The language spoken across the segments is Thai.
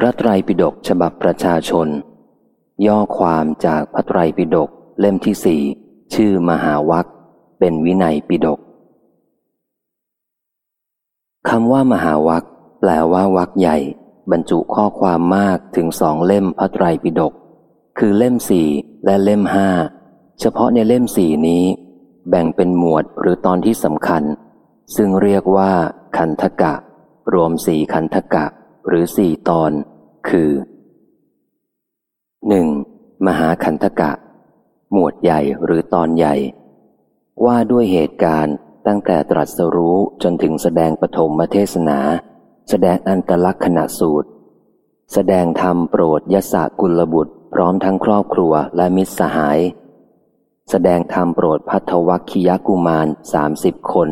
พระไตรปิฎกฉบับประชาชน ย่อความจากพระไตรปิฎกเล่มที่สี่ชื่อมหาวัคเป็นวินัยปิฎกคำว่ามหาวัคแปลว่าวักใหญ่ บรรจุข้อความมากถึงสองเล่มพระไตรปิฎกคือเล่มสี่และเล่มห้าเฉพาะในเล่มสี่นี้ แบ่งเป็นหมวดหรือตอนที่สำคัญ ซึ่งเรียกว่า คันธกะ รวมสี่คันธกะ หรือสี่ตอน คือ 1. มหาคันธกะ หมวดใหญ่หรือตอนใหญ่ ว่าด้วยเหตุการณ์ตั้งแต่ตรัสรู้จนถึงแสดงปฐมเทศนา แสดงอันตลักษณะสูตร แสดงธรรมโปรดยศกุลบุตร พร้อมทั้งครอบครัวและมิตรสหาย แสดงธรรมโปรดพัทวัคคียกุมารสามสิบคน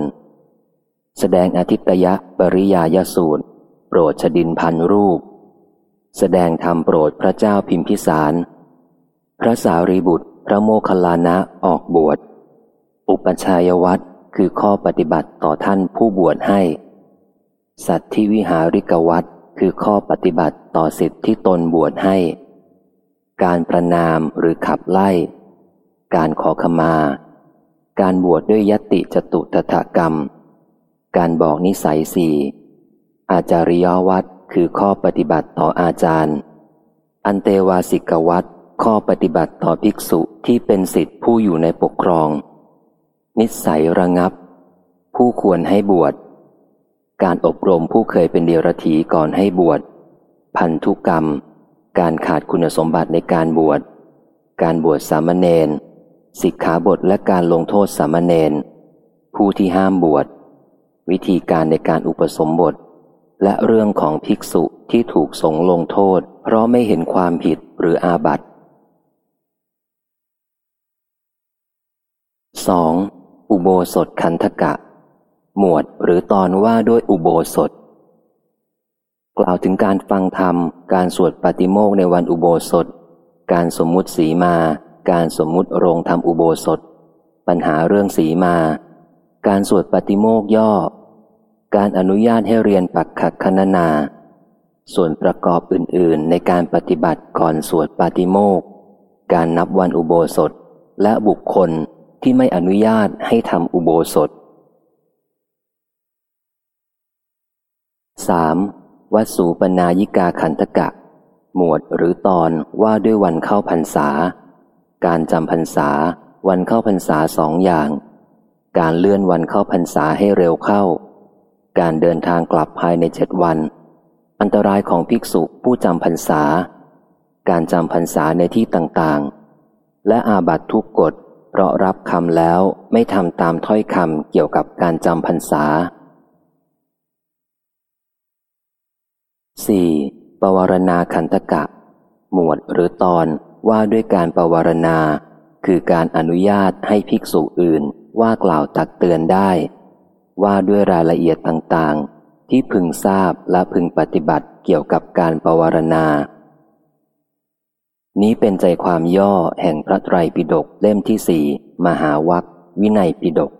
แสดงอธิตยะปริยายสูตร โปรดชดินพันรูป แสดงธรรมโปรดพระเจ้าพิมพิสาร พระสารีบุตร พระโมคคัลลานะออกบวช อุปชัยวัตรคือข้อปฏิบัติต่อท่านผู้บวชให้ สัตธิวิหาริกวัตรคือข้อปฏิบัติต่อสิทธิที่ตนบวชให้ การประนามหรือขับไล่ การขอขมา การบวชดด้วยยติจตุตถกรรม การบอกนิสัยสี่ อาจาริยวัตรคือข้อปฏิบัติต่ออาจารย์ อันเตวาสิกวัตรข้อปฏิบัติต่อภิกษุที่เป็นสิทธิผู้อยู่ในปกครอง นิสัยระงับ ผู้ควรให้บวช การอบรมผู้เคยเป็นเดียรถีก่อนให้บวช พันธุกรรม การขาดคุณสมบัติในการบวช การบวชสามเณรสิกขาบทและการลงโทษสามเณรผู้ที่ห้ามบวช วิธีการในการอุปสมบท และเรื่องของภิกษุที่ถูกสงลงโทษ เพราะไม่เห็นความผิดหรืออาบัติ 2. อุโบสถคันธกะ หมวดหรือตอนว่าด้วยอุโบสถ กล่าวถึงการฟังธรรม การสวดปฏิโมกในวันอุโบสถ การสมมุติสีมา การสมมุติโรงธรรมอุโบสถ ปัญหาเรื่องสีมา การสวดปฏิโมกย่อ การอนุญาตให้เรียนปักขักคณนา ส่วนประกอบอื่น ๆ ในการปฏิบัติก่อนสวดปฏิโมกการนับวันอุโบสถและบุคคลที่ไม่อนุญาตให้ทำอุโบสถ 3. วัสูปนายิกาขันธกะ หมวดหรือตอนว่าด้วยวันเข้าพรรษา การจำพรรษา วันเข้าพรรษาสองอย่าง การเลื่อนวันเข้าพรรษาให้เร็วเข้า การเดินทางกลับภายในเจ็ดวัน อันตรายของภิกษุผู้จำพรรษา การจำพรรษาในที่ต่างๆ และอาบัตทุกกฎเพราะรับคำแล้วไม่ทำตามถ้อยคำเกี่ยวกับการจำพรรษา 4. ปวารณาขันตกะ หมวดหรือตอนว่าด้วยการปวารณา คือการอนุญาตให้ภิกษุอื่นว่ากล่าวตักเตือนได้ ว่าด้วยรายละเอียดต่างๆ ที่พึงทราบและพึงปฏิบัติเกี่ยวกับการปวารณา นี้เป็นใจความย่อแห่งพระไตรปิฎกเล่มที่สี่มหาวัควินัยปิฎก